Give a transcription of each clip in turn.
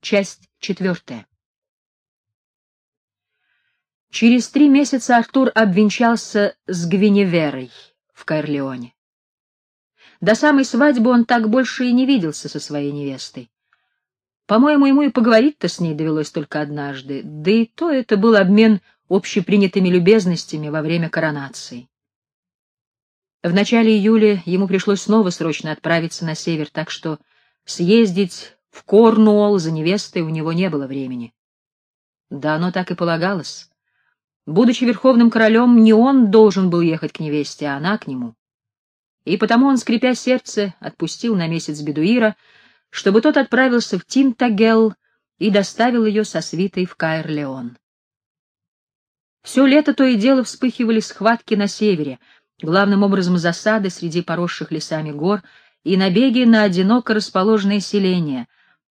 Часть четвертая. Через три месяца Артур обвенчался с Гвиневерой в Кайрлеоне. До самой свадьбы он так больше и не виделся со своей невестой. По-моему, ему и поговорить-то с ней довелось только однажды, да и то это был обмен общепринятыми любезностями во время коронации. В начале июля ему пришлось снова срочно отправиться на север, так что съездить в Корнуолл за невестой у него не было времени. Да оно так и полагалось. Будучи верховным королем, не он должен был ехать к невесте, а она к нему. И потому он, скрипя сердце, отпустил на месяц Бедуира, чтобы тот отправился в Тинтагел и доставил ее со свитой в Каэр-Леон. Все лето то и дело вспыхивали схватки на севере, главным образом засады среди поросших лесами гор и набеги на одиноко расположенные селения,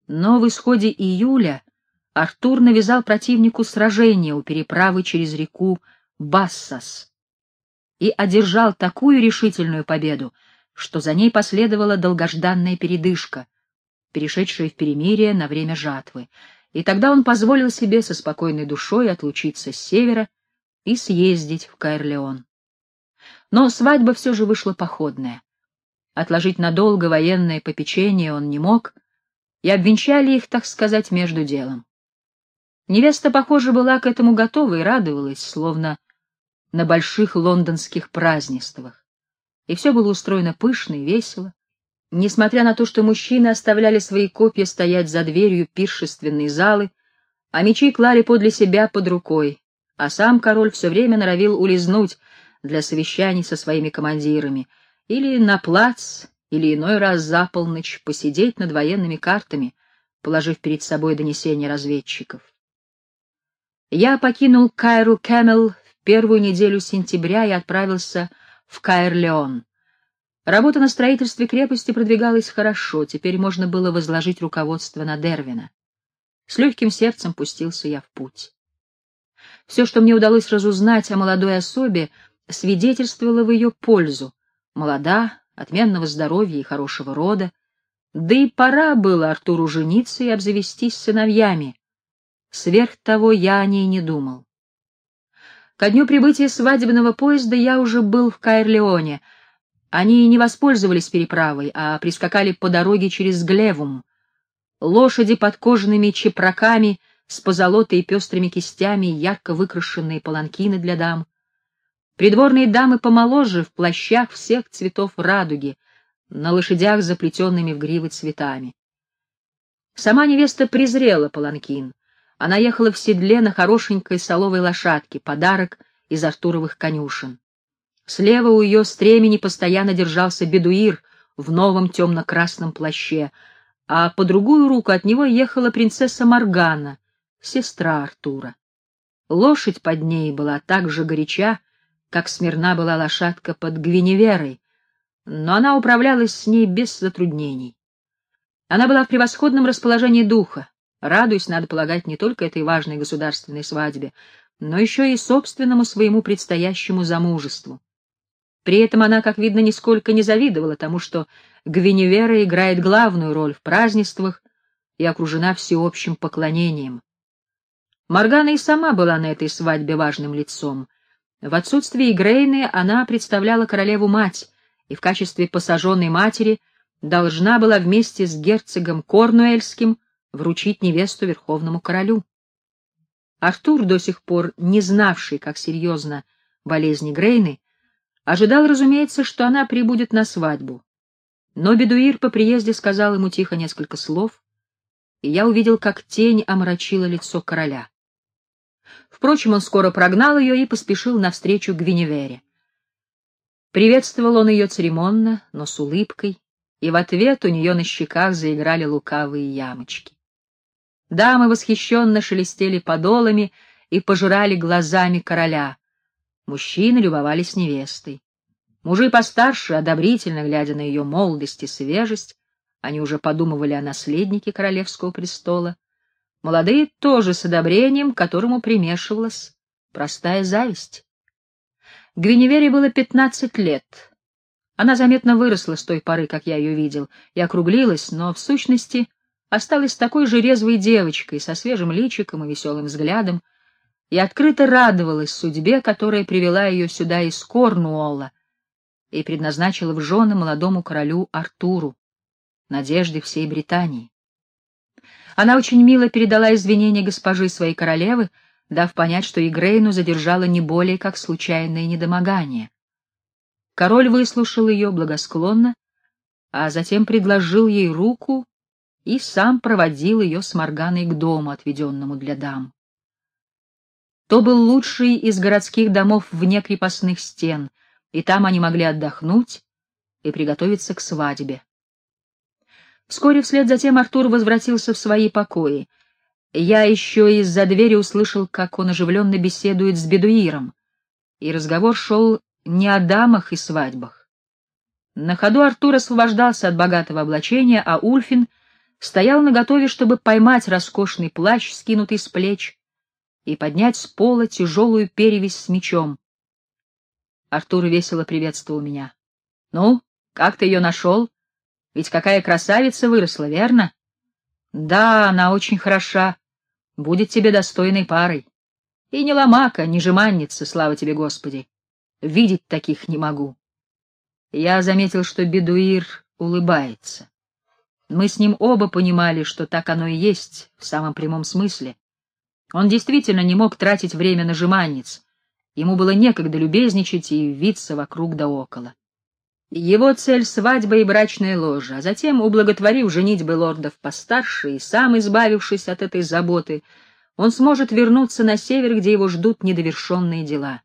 но в исходе июля Артур навязал противнику сражение у переправы через реку Бассас и одержал такую решительную победу, что за ней последовала долгожданная передышка, перешедшая в перемирие на время жатвы, и тогда он позволил себе со спокойной душой отлучиться с севера и съездить в Каэрлеон. Но свадьба все же вышла походная. Отложить надолго военное попечение он не мог, и обвенчали их, так сказать, между делом. Невеста, похоже, была к этому готова и радовалась, словно на больших лондонских празднествах. И все было устроено пышно и весело. Несмотря на то, что мужчины оставляли свои копья стоять за дверью пиршественной залы, а мечи клали подле себя под рукой, а сам король все время норовил улизнуть для совещаний со своими командирами или на плац, или иной раз за полночь посидеть над военными картами, положив перед собой донесения разведчиков. Я покинул Каэр Кэмел первую неделю сентября и отправился в Каэр-Леон. Работа на строительстве крепости продвигалась хорошо, теперь можно было возложить руководство на Дервина. С легким сердцем пустился я в путь. Все, что мне удалось разузнать о молодой особе, свидетельствовало в ее пользу. Молода, отменного здоровья и хорошего рода. Да и пора было Артуру жениться и обзавестись сыновьями. Сверх того я о ней не думал. Ко дню прибытия свадебного поезда я уже был в Каэрлеоне. Они не воспользовались переправой, а прискакали по дороге через Глевум. Лошади под кожаными чепраками с позолотой и пестрыми кистями, ярко выкрашенные паланкины для дам. Придворные дамы помоложе в плащах всех цветов радуги, на лошадях, заплетенными в гривы цветами. Сама невеста презрела паланкин. Она ехала в седле на хорошенькой соловой лошадке, подарок из Артуровых конюшен. Слева у ее стремени постоянно держался бедуир в новом темно-красном плаще, а по другую руку от него ехала принцесса Маргана, сестра Артура. Лошадь под ней была так же горяча, как смирна была лошадка под Гвиневерой, но она управлялась с ней без затруднений. Она была в превосходном расположении духа, радуясь, надо полагать, не только этой важной государственной свадьбе, но еще и собственному своему предстоящему замужеству. При этом она, как видно, нисколько не завидовала тому, что Гвиневера играет главную роль в празднествах и окружена всеобщим поклонением. Моргана и сама была на этой свадьбе важным лицом. В отсутствие Грейны она представляла королеву-мать и в качестве посаженной матери должна была вместе с герцогом Корнуэльским вручить невесту верховному королю. Артур, до сих пор не знавший, как серьезно болезни Грейны, ожидал, разумеется, что она прибудет на свадьбу. Но Бедуир по приезде сказал ему тихо несколько слов, и я увидел, как тень омрачила лицо короля. Впрочем, он скоро прогнал ее и поспешил навстречу Гвиневере. Приветствовал он ее церемонно, но с улыбкой, и в ответ у нее на щеках заиграли лукавые ямочки. Дамы восхищенно шелестели подолами и пожирали глазами короля. Мужчины любовались невестой. Мужи постарше, одобрительно глядя на ее молодость и свежесть, они уже подумывали о наследнике королевского престола. Молодые тоже с одобрением, которому примешивалась простая зависть. Гвиневере было пятнадцать лет. Она заметно выросла с той поры, как я ее видел, и округлилась, но в сущности осталась такой же резвой девочкой, со свежим личиком и веселым взглядом, и открыто радовалась судьбе, которая привела ее сюда из Корнуолла и предназначила в жены молодому королю Артуру, надежды всей Британии. Она очень мило передала извинения госпожи своей королевы, дав понять, что Игрейну задержала не более как случайное недомогание. Король выслушал ее благосклонно, а затем предложил ей руку и сам проводил ее с Морганой к дому, отведенному для дам. То был лучший из городских домов вне крепостных стен, и там они могли отдохнуть и приготовиться к свадьбе. Вскоре вслед за тем Артур возвратился в свои покои. Я еще из-за двери услышал, как он оживленно беседует с бедуиром, и разговор шел не о дамах и свадьбах. На ходу Артур освобождался от богатого облачения, а Ульфин стоял наготове, чтобы поймать роскошный плащ, скинутый с плеч, и поднять с пола тяжелую перевязь с мечом. Артур весело приветствовал меня. — Ну, как ты ее нашел? Ведь какая красавица выросла, верно? — Да, она очень хороша. Будет тебе достойной парой. И не ломака, не жеманница, слава тебе, Господи. Видеть таких не могу. Я заметил, что Бедуир улыбается. Мы с ним оба понимали, что так оно и есть, в самом прямом смысле. Он действительно не мог тратить время на жеманниц. Ему было некогда любезничать и виться вокруг да около. Его цель — свадьба и брачная ложа, а затем, ублаготворив женитьбы лордов постарше и сам избавившись от этой заботы, он сможет вернуться на север, где его ждут недовершенные дела.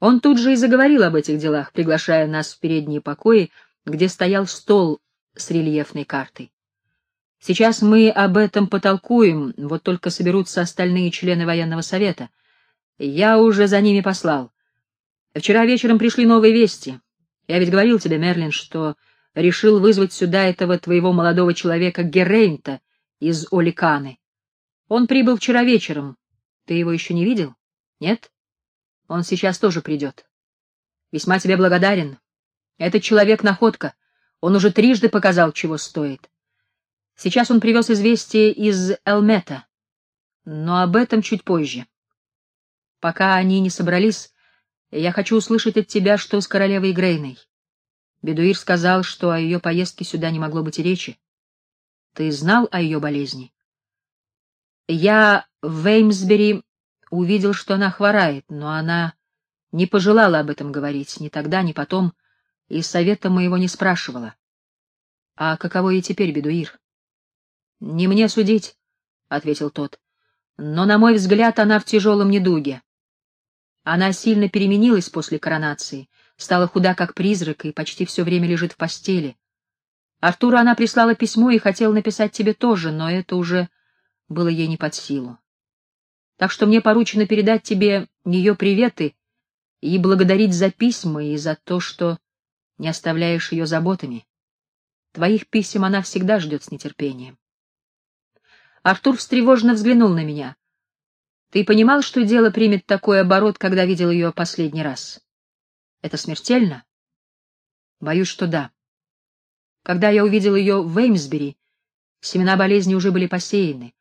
Он тут же и заговорил об этих делах, приглашая нас в передние покои, где стоял стол с рельефной картой. Сейчас мы об этом потолкуем, вот только соберутся остальные члены военного совета. Я уже за ними послал. Вчера вечером пришли новые вести. Я ведь говорил тебе, Мерлин, что решил вызвать сюда этого твоего молодого человека Геррейнта из Оликаны. Он прибыл вчера вечером. Ты его еще не видел? Нет? Он сейчас тоже придет. Весьма тебе благодарен. Этот человек — находка. Он уже трижды показал, чего стоит. Сейчас он привез известие из Элмета, но об этом чуть позже. Пока они не собрались, я хочу услышать от тебя, что с королевой Грейной. Бедуир сказал, что о ее поездке сюда не могло быть речи. Ты знал о ее болезни? Я в Веймсбери увидел, что она хворает, но она не пожелала об этом говорить ни тогда, ни потом, и совета моего не спрашивала. А каково ей теперь, Бедуир? Не мне судить, ответил тот. Но на мой взгляд, она в тяжелом недуге. Она сильно переменилась после коронации, стала худа как призрак и почти все время лежит в постели. Артуру она прислала письмо и хотела написать тебе тоже, но это уже было ей не под силу. Так что мне поручено передать тебе ее приветы и благодарить за письма и за то, что не оставляешь ее заботами. Твоих писем она всегда ждет с нетерпением. Артур встревоженно взглянул на меня. Ты понимал, что дело примет такой оборот, когда видел ее последний раз? Это смертельно? Боюсь, что да. Когда я увидел ее в Эймсбери, семена болезни уже были посеяны.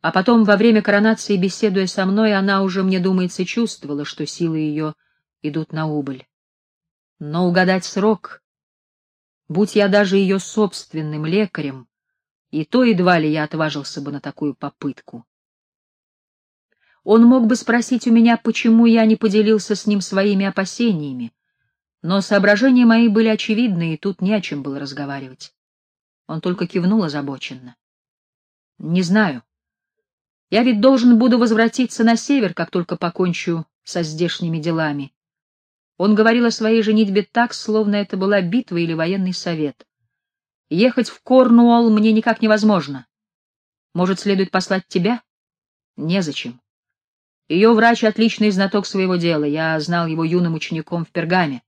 А потом, во время коронации, беседуя со мной, она уже, мне думается, чувствовала, что силы ее идут на убыль. Но угадать срок, будь я даже ее собственным лекарем, и то едва ли я отважился бы на такую попытку. Он мог бы спросить у меня, почему я не поделился с ним своими опасениями, но соображения мои были очевидны, и тут не о чем было разговаривать. Он только кивнул озабоченно. — Не знаю. Я ведь должен буду возвратиться на север, как только покончу со здешними делами. Он говорил о своей женитьбе так, словно это была битва или военный совет. Ехать в Корнуолл мне никак невозможно. Может, следует послать тебя? Незачем. Ее врач — отличный знаток своего дела. Я знал его юным учеником в Пергаме.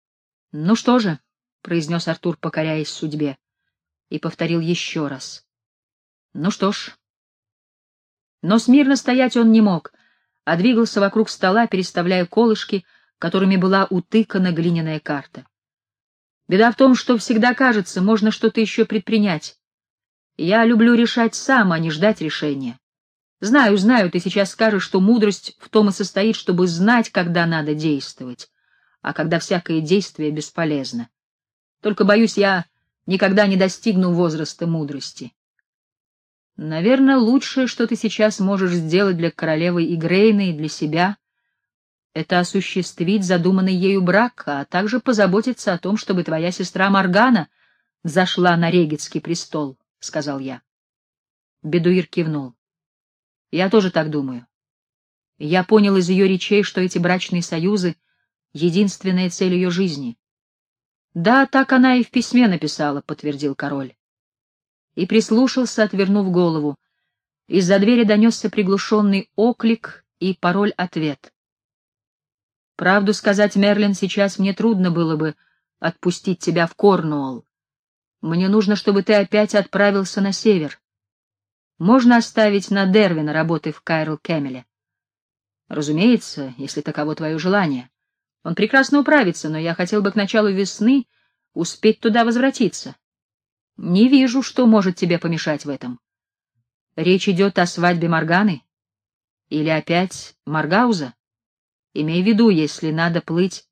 — Ну что же, — произнес Артур, покоряясь судьбе, и повторил еще раз. — Ну что ж. Но смирно стоять он не мог, а двигался вокруг стола, переставляя колышки, которыми была утыкана глиняная карта. Беда в том, что всегда кажется, можно что-то еще предпринять. Я люблю решать сам, а не ждать решения. Знаю, знаю, ты сейчас скажешь, что мудрость в том и состоит, чтобы знать, когда надо действовать, а когда всякое действие бесполезно. Только, боюсь, я никогда не достигну возраста мудрости. Наверное, лучшее, что ты сейчас можешь сделать для королевы Игрейны и для себя, это осуществить задуманный ею брак, а также позаботиться о том, чтобы твоя сестра Маргана зашла на Регетский престол, — сказал я. Бедуир кивнул. Я тоже так думаю. Я понял из ее речей, что эти брачные союзы — единственная цель ее жизни. Да, так она и в письме написала, — подтвердил король. И прислушался, отвернув голову. Из-за двери донесся приглушенный оклик и пароль-ответ. Правду сказать, Мерлин, сейчас мне трудно было бы отпустить тебя в Корнуолл. Мне нужно, чтобы ты опять отправился на север можно оставить на Дервина работы в Кайрл Кэмеле. Разумеется, если таково твое желание. Он прекрасно управится, но я хотел бы к началу весны успеть туда возвратиться. Не вижу, что может тебе помешать в этом. Речь идет о свадьбе Морганы? Или опять Маргауза? Имей в виду, если надо плыть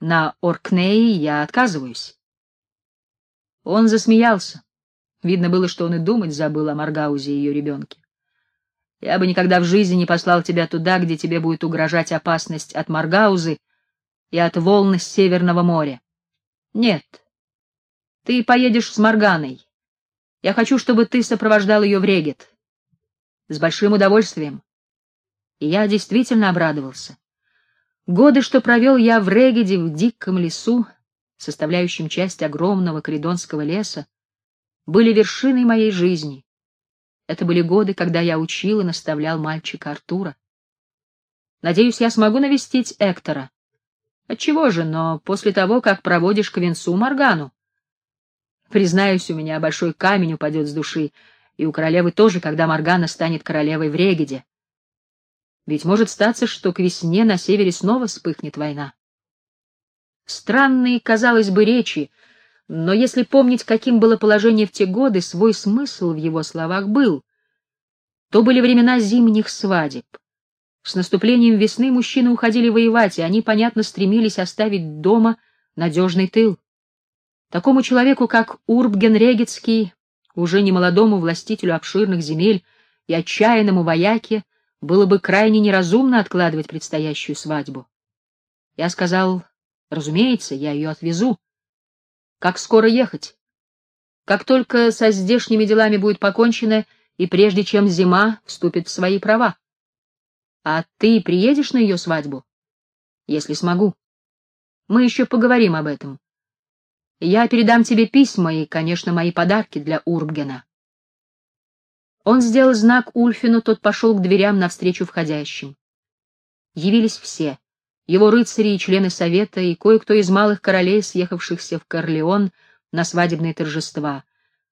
на Оркнеи, я отказываюсь. Он засмеялся. Видно было, что он и думать забыл о Маргаузе и ее ребенке. Я бы никогда в жизни не послал тебя туда, где тебе будет угрожать опасность от Маргаузы и от волн Северного моря. Нет. Ты поедешь с Марганой. Я хочу, чтобы ты сопровождал ее в Регет. С большим удовольствием. И я действительно обрадовался. Годы, что провел я в Регеде, в диком лесу, составляющем часть огромного Кридонского леса, были вершиной моей жизни. Это были годы, когда я учил и наставлял мальчика Артура. Надеюсь, я смогу навестить Эктора. Отчего же, но после того, как проводишь к венцу Моргану. Признаюсь, у меня большой камень упадет с души, и у королевы тоже, когда Моргана станет королевой в Регеде. Ведь может статься, что к весне на севере снова вспыхнет война. Странные, казалось бы, речи — но если помнить, каким было положение в те годы, свой смысл в его словах был. То были времена зимних свадеб. С наступлением весны мужчины уходили воевать, и они, понятно, стремились оставить дома надежный тыл. Такому человеку, как Урбген Регецкий, уже немолодому властителю обширных земель и отчаянному вояке, было бы крайне неразумно откладывать предстоящую свадьбу. Я сказал, разумеется, я ее отвезу, как скоро ехать? Как только со здешними делами будет покончено, и прежде чем зима вступит в свои права. А ты приедешь на ее свадьбу? Если смогу. Мы еще поговорим об этом. Я передам тебе письма и, конечно, мои подарки для Урбгена. Он сделал знак Ульфину, тот пошел к дверям навстречу входящим. Явились все его рыцари и члены совета, и кое-кто из малых королей, съехавшихся в Корлеон на свадебные торжества.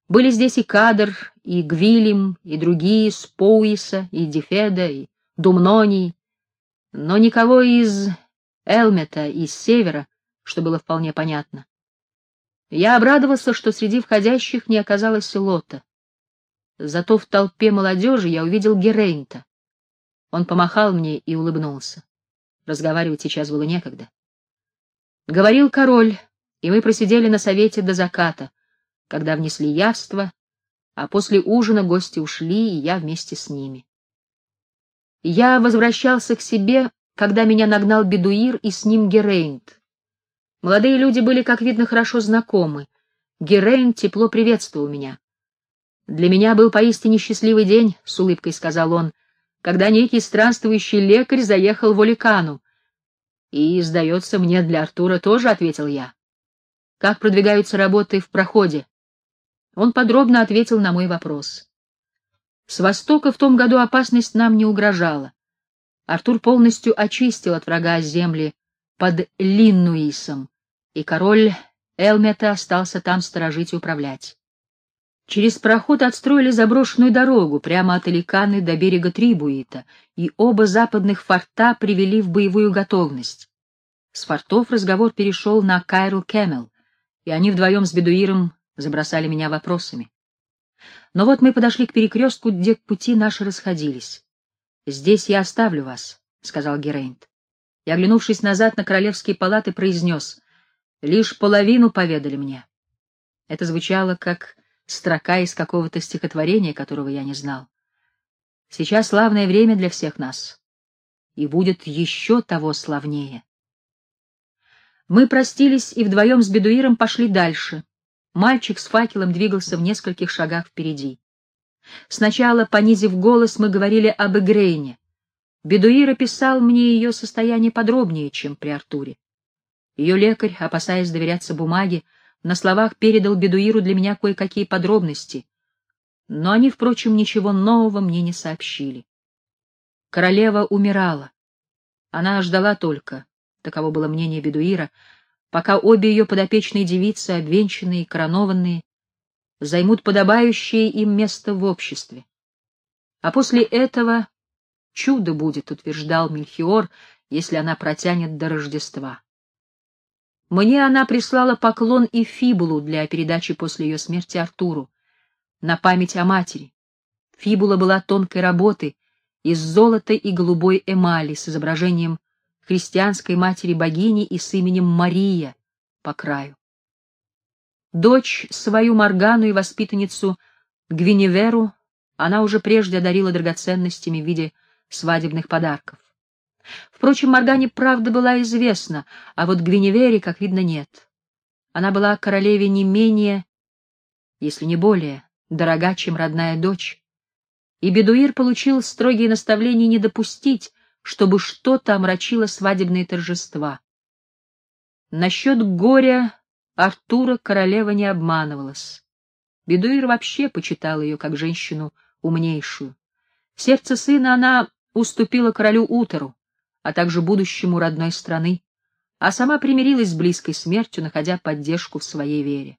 Были здесь и Кадр, и Гвилем, и другие, Споуиса, и Дефеда, и Думноний, но никого из Элмета, из Севера, что было вполне понятно. Я обрадовался, что среди входящих не оказалось Лота. Зато в толпе молодежи я увидел Герейнта. Он помахал мне и улыбнулся. Разговаривать сейчас было некогда. Говорил король, и мы просидели на совете до заката, когда внесли явство, а после ужина гости ушли, и я вместе с ними. Я возвращался к себе, когда меня нагнал Бедуир и с ним Герейнт. Молодые люди были, как видно, хорошо знакомы. Герейнт тепло приветствовал меня. «Для меня был поистине счастливый день», — с улыбкой сказал он, когда некий странствующий лекарь заехал в Оликану. И, сдается мне, для Артура тоже, — ответил я. Как продвигаются работы в проходе? Он подробно ответил на мой вопрос. С востока в том году опасность нам не угрожала. Артур полностью очистил от врага земли под Линнуисом, и король Элмета остался там сторожить и управлять. Через проход отстроили заброшенную дорогу прямо от Эликаны до берега Трибуита, и оба западных форта привели в боевую готовность. С фортов разговор перешел на Каэр Кэмел, и они вдвоем с Бедуиром забросали меня вопросами. Но вот мы подошли к перекрестку, где пути наши расходились. «Здесь я оставлю вас», — сказал Герейнт. И, оглянувшись назад на королевские палаты, произнес, «Лишь половину поведали мне». Это звучало как строка из какого-то стихотворения, которого я не знал. Сейчас славное время для всех нас, и будет еще того славнее. Мы простились и вдвоем с бедуиром пошли дальше. Мальчик с факелом двигался в нескольких шагах впереди. Сначала, понизив голос, мы говорили об Игрейне. Бедуир описал мне ее состояние подробнее, чем при Артуре. Ее лекарь, опасаясь доверяться бумаге, на словах передал Бедуиру для меня кое-какие подробности, но они, впрочем, ничего нового мне не сообщили. Королева умирала. Она ждала только, таково было мнение Бедуира, пока обе ее подопечные девицы, обвенчанные и коронованные, займут подобающее им место в обществе. А после этого чудо будет, утверждал Мельхиор, если она протянет до Рождества. Мне она прислала поклон и фибулу для передачи после ее смерти Артуру, на память о матери. Фибула была тонкой работы, из золота и голубой эмали с изображением христианской матери-богини и с именем Мария по краю. Дочь свою Моргану и воспитанницу Гвиневеру она уже прежде одарила драгоценностями в виде свадебных подарков. Впрочем, Моргане правда была известна, а вот Гвиневере, как видно, нет. Она была королеве не менее, если не более, дорога, чем родная дочь. И Бедуир получил строгие наставления не допустить, чтобы что-то омрачило свадебные торжества. Насчет горя Артура королева не обманывалась. Бедуир вообще почитал ее как женщину умнейшую. Сердце сына она уступила королю Утеру, а также будущему родной страны, а сама примирилась с близкой смертью, находя поддержку в своей вере.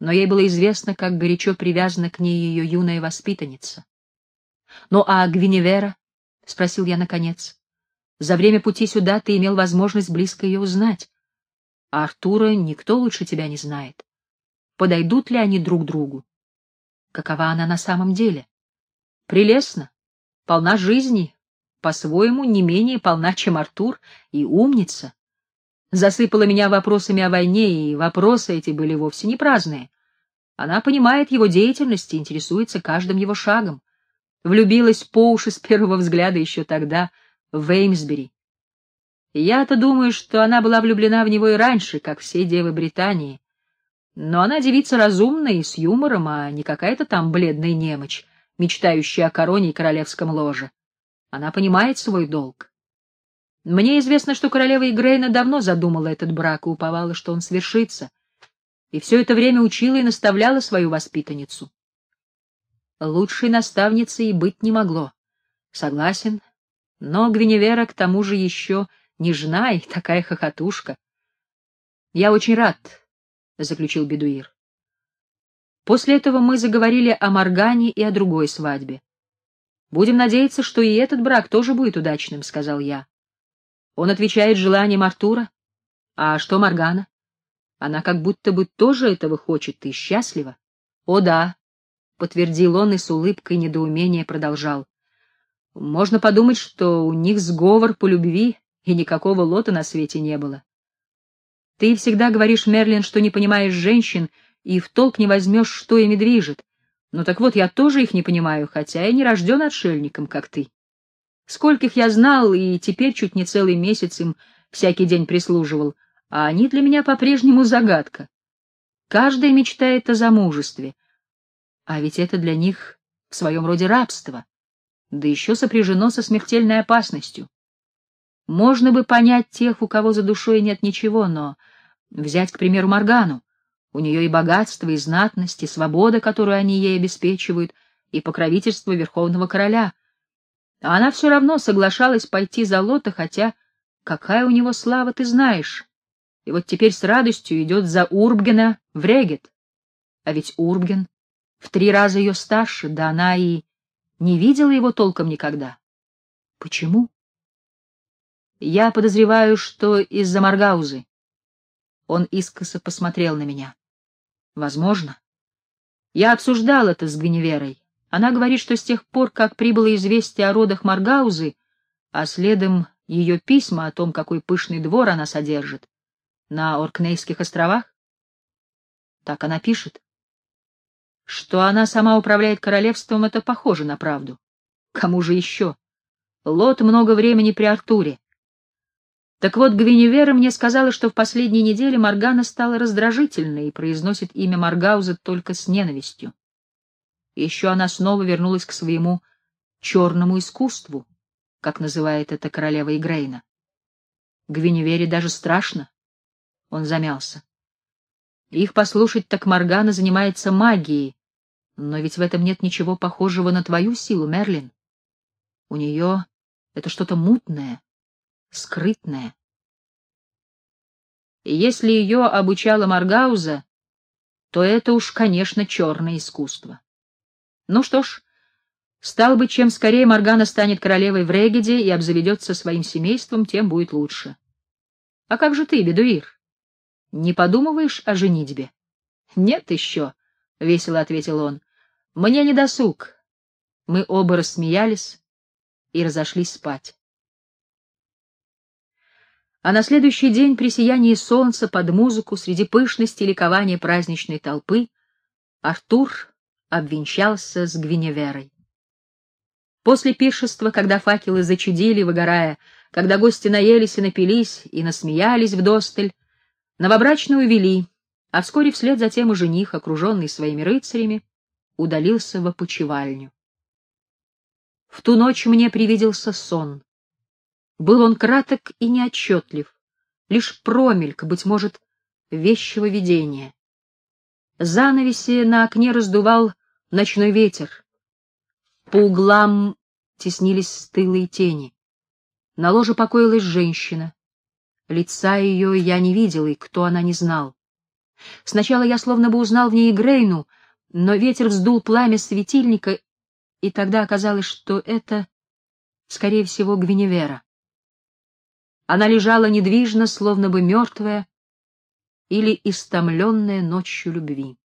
Но ей было известно, как горячо привязана к ней ее юная воспитанница. «Ну а Гвиневера?» — спросил я наконец. «За время пути сюда ты имел возможность близко ее узнать. А Артура никто лучше тебя не знает. Подойдут ли они друг другу? Какова она на самом деле? Прелестно, полна жизни, по-своему не менее полна, чем Артур, и умница. Засыпала меня вопросами о войне, и вопросы эти были вовсе не праздные. Она понимает его деятельность и интересуется каждым его шагом. Влюбилась по уши с первого взгляда еще тогда в Эймсбери. Я-то думаю, что она была влюблена в него и раньше, как все девы Британии. Но она девица разумная и с юмором, а не какая-то там бледная немочь, мечтающая о короне и королевском ложе. Она понимает свой долг. Мне известно, что королева Игрейна давно задумала этот брак и уповала, что он свершится, и все это время учила и наставляла свою воспитанницу. Лучшей наставницы и быть не могло. Согласен, но Гвиневера к тому же еще нежна и такая хохотушка. Я очень рад, — заключил Бедуир. После этого мы заговорили о Моргане и о другой свадьбе. Будем надеяться, что и этот брак тоже будет удачным, — сказал я. Он отвечает желаниям Артура. А что Моргана? Она как будто бы тоже этого хочет и счастлива. О да, — подтвердил он и с улыбкой недоумения продолжал. Можно подумать, что у них сговор по любви, и никакого лота на свете не было. Ты всегда говоришь, Мерлин, что не понимаешь женщин и в толк не возьмешь, что ими движет. Ну так вот, я тоже их не понимаю, хотя и не рожден отшельником, как ты. Скольких я знал, и теперь чуть не целый месяц им всякий день прислуживал, а они для меня по-прежнему загадка. Каждая мечтает о замужестве, а ведь это для них в своем роде рабство, да еще сопряжено со смертельной опасностью. Можно бы понять тех, у кого за душой нет ничего, но взять, к примеру, Моргану. У нее и богатство, и знатность, и свобода, которую они ей обеспечивают, и покровительство Верховного Короля. А она все равно соглашалась пойти за Лота, хотя какая у него слава, ты знаешь. И вот теперь с радостью идет за Урбгена в Регет. А ведь Урбген в три раза ее старше, да она и не видела его толком никогда. Почему? Я подозреваю, что из-за Маргаузы. Он искоса посмотрел на меня. Возможно. Я обсуждал это с Гвиневерой. Она говорит, что с тех пор, как прибыло известие о родах Маргаузы, а следом ее письма о том, какой пышный двор она содержит, на Оркнейских островах, так она пишет. Что она сама управляет королевством, это похоже на правду. Кому же еще? Лот много времени при Артуре. Так вот, Гвиневера мне сказала, что в последние недели Моргана стала раздражительной и произносит имя Маргауза только с ненавистью. Еще она снова вернулась к своему черному искусству, как называет это королева Игрейна. Гвиневере даже страшно. Он замялся. Их послушать, так Моргана занимается магией, но ведь в этом нет ничего похожего на твою силу, Мерлин. У нее это что-то мутное, скрытное. И если ее обучала Маргауза, то это уж, конечно, черное искусство. Ну что ж, стал бы, чем скорее Моргана станет королевой в Регеде и обзаведется своим семейством, тем будет лучше. А как же ты, Бедуир? Не подумываешь о женитьбе? Нет еще, — весело ответил он. Мне не досуг. Мы оба рассмеялись и разошлись спать. А на следующий день при сиянии солнца под музыку среди пышности и ликования праздничной толпы Артур обвенчался с Гвиневерой. После пиршества, когда факелы зачудили, выгорая, когда гости наелись и напились и насмеялись вдосталь, новобрачную вели, а вскоре вслед за тем и жених, окруженный своими рыцарями, удалился в опочивальню. В ту ночь мне привиделся сон. Был он краток и неотчетлив, лишь промельк, быть может, вещего видения. Занавеси на окне раздувал ночной ветер. По углам теснились стылые тени. На ложе покоилась женщина. Лица ее я не видел, и кто она не знал. Сначала я словно бы узнал в ней Грейну, но ветер вздул пламя светильника, и тогда оказалось, что это, скорее всего, Гвиневера. Она лежала недвижно, словно бы мертвая или истомленная ночью любви.